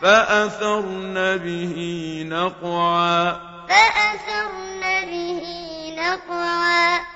فَأَثَرْنَ بِهِ نَقْعًا. فَأَثَرْنَ بِهِ نَقْعًا.